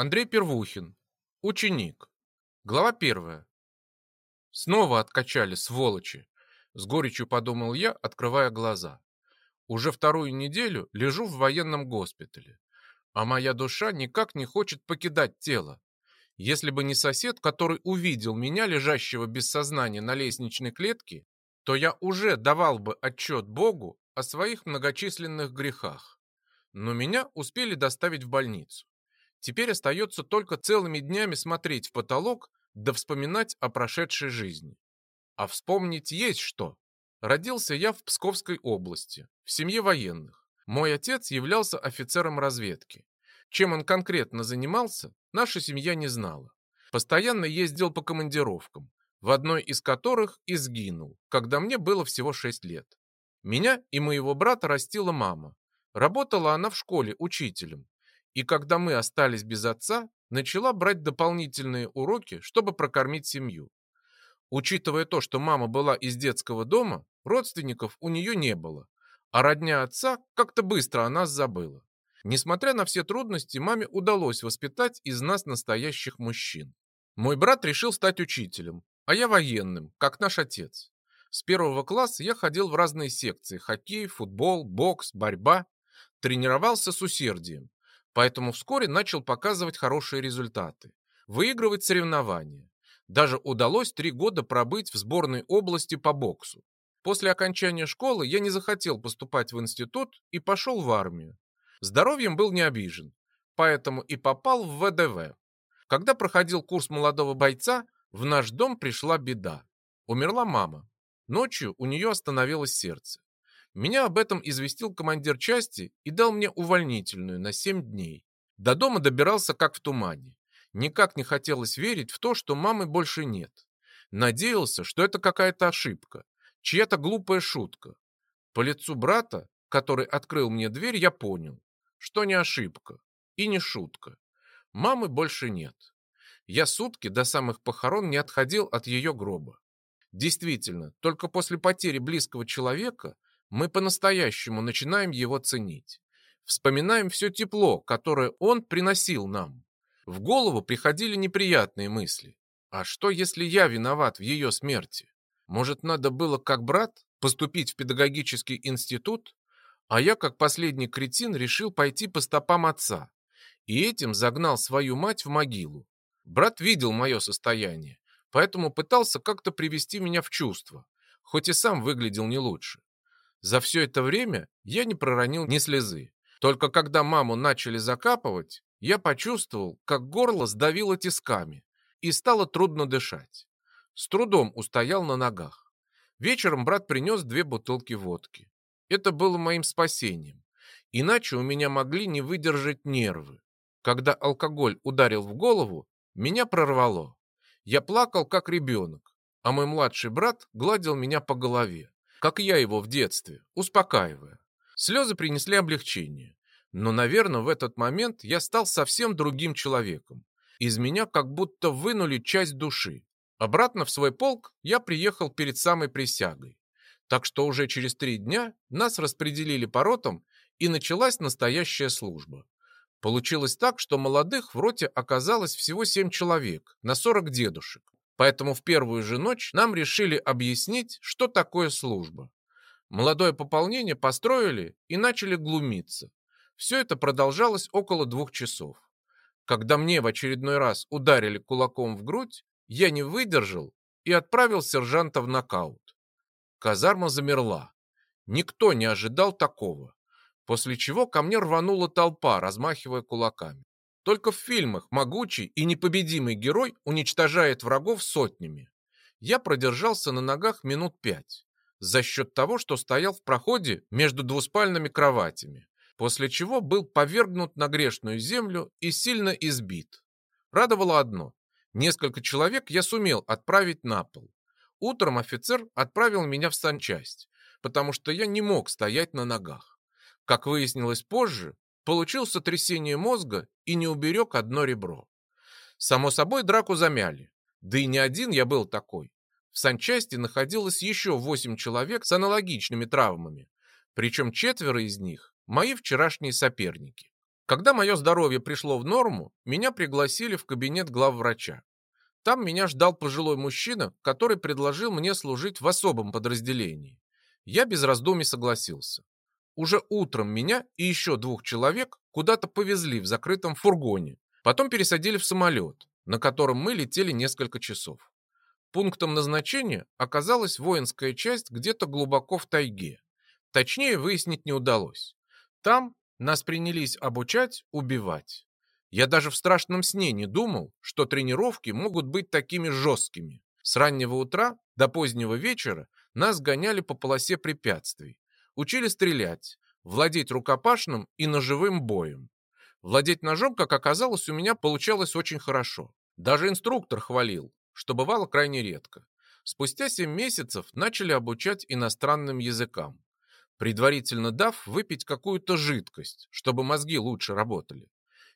Андрей Первухин. Ученик. Глава первая. Снова откачали, сволочи. С горечью подумал я, открывая глаза. Уже вторую неделю лежу в военном госпитале. А моя душа никак не хочет покидать тело. Если бы не сосед, который увидел меня, лежащего без сознания на лестничной клетке, то я уже давал бы отчет Богу о своих многочисленных грехах. Но меня успели доставить в больницу. Теперь остается только целыми днями смотреть в потолок да вспоминать о прошедшей жизни. А вспомнить есть что. Родился я в Псковской области, в семье военных. Мой отец являлся офицером разведки. Чем он конкретно занимался, наша семья не знала. Постоянно ездил по командировкам, в одной из которых и сгинул, когда мне было всего 6 лет. Меня и моего брата растила мама. Работала она в школе учителем, и когда мы остались без отца, начала брать дополнительные уроки, чтобы прокормить семью. Учитывая то, что мама была из детского дома, родственников у нее не было, а родня отца как-то быстро о нас забыла. Несмотря на все трудности, маме удалось воспитать из нас настоящих мужчин. Мой брат решил стать учителем, а я военным, как наш отец. С первого класса я ходил в разные секции – хоккей, футбол, бокс, борьба. Тренировался с усердием, Поэтому вскоре начал показывать хорошие результаты, выигрывать соревнования. Даже удалось три года пробыть в сборной области по боксу. После окончания школы я не захотел поступать в институт и пошел в армию. Здоровьем был не обижен, поэтому и попал в ВДВ. Когда проходил курс молодого бойца, в наш дом пришла беда. Умерла мама. Ночью у нее остановилось сердце. Меня об этом известил командир части и дал мне увольнительную на 7 дней. До дома добирался как в тумане. Никак не хотелось верить в то, что мамы больше нет. Надеялся, что это какая-то ошибка, чья-то глупая шутка. По лицу брата, который открыл мне дверь, я понял, что не ошибка и не шутка. Мамы больше нет. Я сутки до самых похорон не отходил от ее гроба. Действительно, только после потери близкого человека мы по-настоящему начинаем его ценить. Вспоминаем все тепло, которое он приносил нам. В голову приходили неприятные мысли. А что, если я виноват в ее смерти? Может, надо было, как брат, поступить в педагогический институт? А я, как последний кретин, решил пойти по стопам отца. И этим загнал свою мать в могилу. Брат видел мое состояние, поэтому пытался как-то привести меня в чувство, хоть и сам выглядел не лучше. За все это время я не проронил ни слезы. Только когда маму начали закапывать, я почувствовал, как горло сдавило тисками, и стало трудно дышать. С трудом устоял на ногах. Вечером брат принес две бутылки водки. Это было моим спасением. Иначе у меня могли не выдержать нервы. Когда алкоголь ударил в голову, меня прорвало. Я плакал, как ребенок, а мой младший брат гладил меня по голове как я его в детстве, успокаивая. Слезы принесли облегчение. Но, наверное, в этот момент я стал совсем другим человеком. Из меня как будто вынули часть души. Обратно в свой полк я приехал перед самой присягой. Так что уже через три дня нас распределили по ротам, и началась настоящая служба. Получилось так, что молодых в роте оказалось всего семь человек на 40 дедушек. Поэтому в первую же ночь нам решили объяснить, что такое служба. Молодое пополнение построили и начали глумиться. Все это продолжалось около двух часов. Когда мне в очередной раз ударили кулаком в грудь, я не выдержал и отправил сержанта в нокаут. Казарма замерла. Никто не ожидал такого. После чего ко мне рванула толпа, размахивая кулаками. Только в фильмах могучий и непобедимый герой уничтожает врагов сотнями. Я продержался на ногах минут пять за счет того, что стоял в проходе между двуспальными кроватями, после чего был повергнут на грешную землю и сильно избит. Радовало одно. Несколько человек я сумел отправить на пол. Утром офицер отправил меня в санчасть, потому что я не мог стоять на ногах. Как выяснилось позже, получил сотрясение мозга и не уберег одно ребро. Само собой, драку замяли. Да и не один я был такой. В санчасти находилось еще восемь человек с аналогичными травмами, причем четверо из них – мои вчерашние соперники. Когда мое здоровье пришло в норму, меня пригласили в кабинет главврача. Там меня ждал пожилой мужчина, который предложил мне служить в особом подразделении. Я без раздумий согласился. Уже утром меня и еще двух человек куда-то повезли в закрытом фургоне. Потом пересадили в самолет, на котором мы летели несколько часов. Пунктом назначения оказалась воинская часть где-то глубоко в тайге. Точнее выяснить не удалось. Там нас принялись обучать убивать. Я даже в страшном сне не думал, что тренировки могут быть такими жесткими. С раннего утра до позднего вечера нас гоняли по полосе препятствий. Учили стрелять, владеть рукопашным и ножевым боем. Владеть ножом, как оказалось, у меня получалось очень хорошо. Даже инструктор хвалил, что бывало крайне редко. Спустя 7 месяцев начали обучать иностранным языкам, предварительно дав выпить какую-то жидкость, чтобы мозги лучше работали.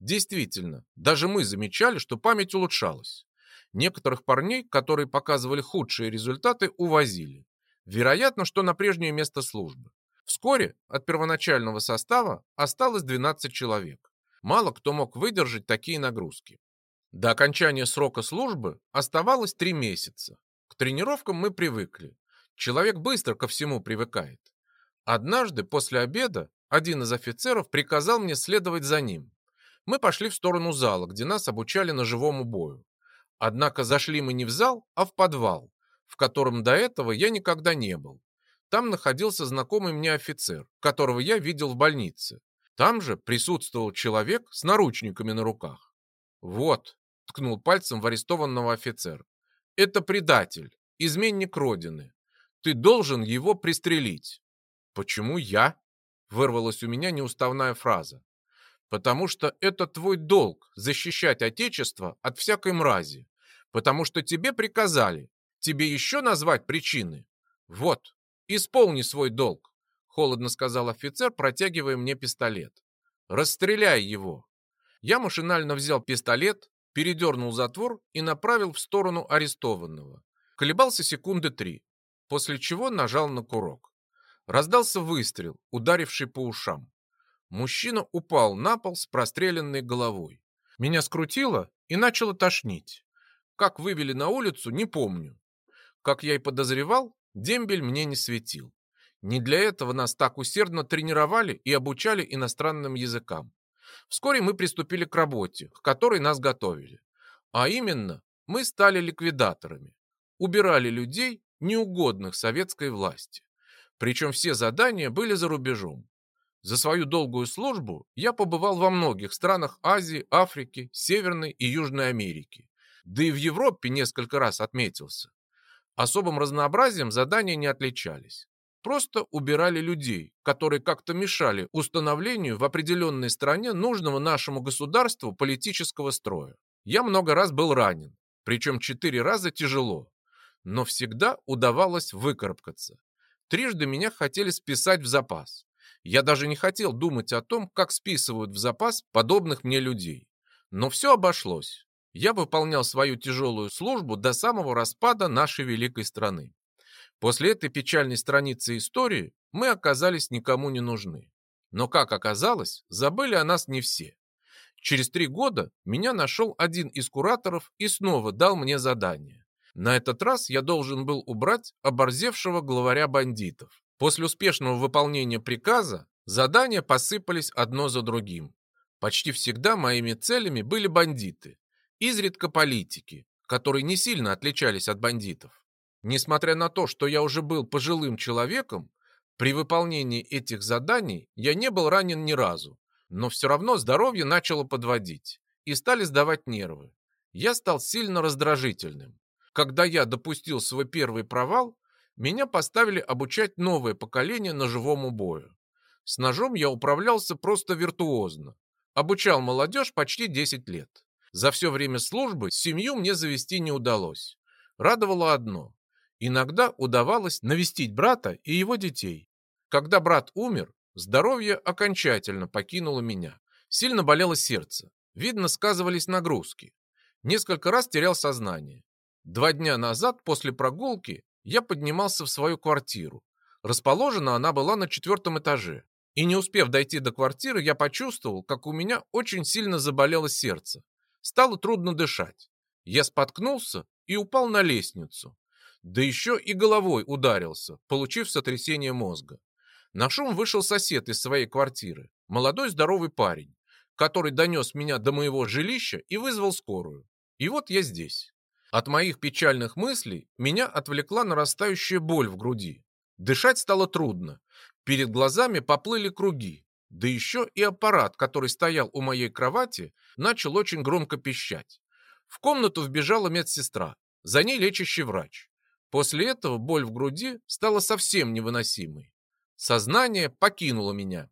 Действительно, даже мы замечали, что память улучшалась. Некоторых парней, которые показывали худшие результаты, увозили. Вероятно, что на прежнее место службы. Вскоре от первоначального состава осталось 12 человек. Мало кто мог выдержать такие нагрузки. До окончания срока службы оставалось 3 месяца. К тренировкам мы привыкли. Человек быстро ко всему привыкает. Однажды после обеда один из офицеров приказал мне следовать за ним. Мы пошли в сторону зала, где нас обучали ножевому бою. Однако зашли мы не в зал, а в подвал, в котором до этого я никогда не был. Там находился знакомый мне офицер, которого я видел в больнице. Там же присутствовал человек с наручниками на руках. «Вот», — ткнул пальцем в арестованного офицер, — «это предатель, изменник Родины. Ты должен его пристрелить». «Почему я?» — вырвалась у меня неуставная фраза потому что это твой долг защищать Отечество от всякой мрази, потому что тебе приказали. Тебе еще назвать причины? Вот, исполни свой долг, холодно сказал офицер, протягивая мне пистолет. Расстреляй его. Я машинально взял пистолет, передернул затвор и направил в сторону арестованного. Колебался секунды три, после чего нажал на курок. Раздался выстрел, ударивший по ушам. Мужчина упал на пол с простреленной головой. Меня скрутило и начало тошнить. Как вывели на улицу, не помню. Как я и подозревал, дембель мне не светил. Не для этого нас так усердно тренировали и обучали иностранным языкам. Вскоре мы приступили к работе, к которой нас готовили. А именно, мы стали ликвидаторами. Убирали людей, неугодных советской власти. Причем все задания были за рубежом. За свою долгую службу я побывал во многих странах Азии, Африки, Северной и Южной Америки. Да и в Европе несколько раз отметился. Особым разнообразием задания не отличались. Просто убирали людей, которые как-то мешали установлению в определенной стране нужного нашему государству политического строя. Я много раз был ранен, причем четыре раза тяжело, но всегда удавалось выкарабкаться. Трижды меня хотели списать в запас. Я даже не хотел думать о том, как списывают в запас подобных мне людей. Но все обошлось. Я выполнял свою тяжелую службу до самого распада нашей великой страны. После этой печальной страницы истории мы оказались никому не нужны. Но, как оказалось, забыли о нас не все. Через три года меня нашел один из кураторов и снова дал мне задание. На этот раз я должен был убрать оборзевшего главаря бандитов. После успешного выполнения приказа задания посыпались одно за другим. Почти всегда моими целями были бандиты, изредка политики, которые не сильно отличались от бандитов. Несмотря на то, что я уже был пожилым человеком, при выполнении этих заданий я не был ранен ни разу, но все равно здоровье начало подводить и стали сдавать нервы. Я стал сильно раздражительным. Когда я допустил свой первый провал, меня поставили обучать новое поколение ножевому бою. С ножом я управлялся просто виртуозно. Обучал молодежь почти 10 лет. За все время службы семью мне завести не удалось. Радовало одно. Иногда удавалось навестить брата и его детей. Когда брат умер, здоровье окончательно покинуло меня. Сильно болело сердце. Видно, сказывались нагрузки. Несколько раз терял сознание. Два дня назад после прогулки я поднимался в свою квартиру. Расположена она была на четвертом этаже. И не успев дойти до квартиры, я почувствовал, как у меня очень сильно заболело сердце. Стало трудно дышать. Я споткнулся и упал на лестницу. Да еще и головой ударился, получив сотрясение мозга. На шум вышел сосед из своей квартиры, молодой здоровый парень, который донес меня до моего жилища и вызвал скорую. И вот я здесь. От моих печальных мыслей меня отвлекла нарастающая боль в груди. Дышать стало трудно. Перед глазами поплыли круги. Да еще и аппарат, который стоял у моей кровати, начал очень громко пищать. В комнату вбежала медсестра, за ней лечащий врач. После этого боль в груди стала совсем невыносимой. Сознание покинуло меня.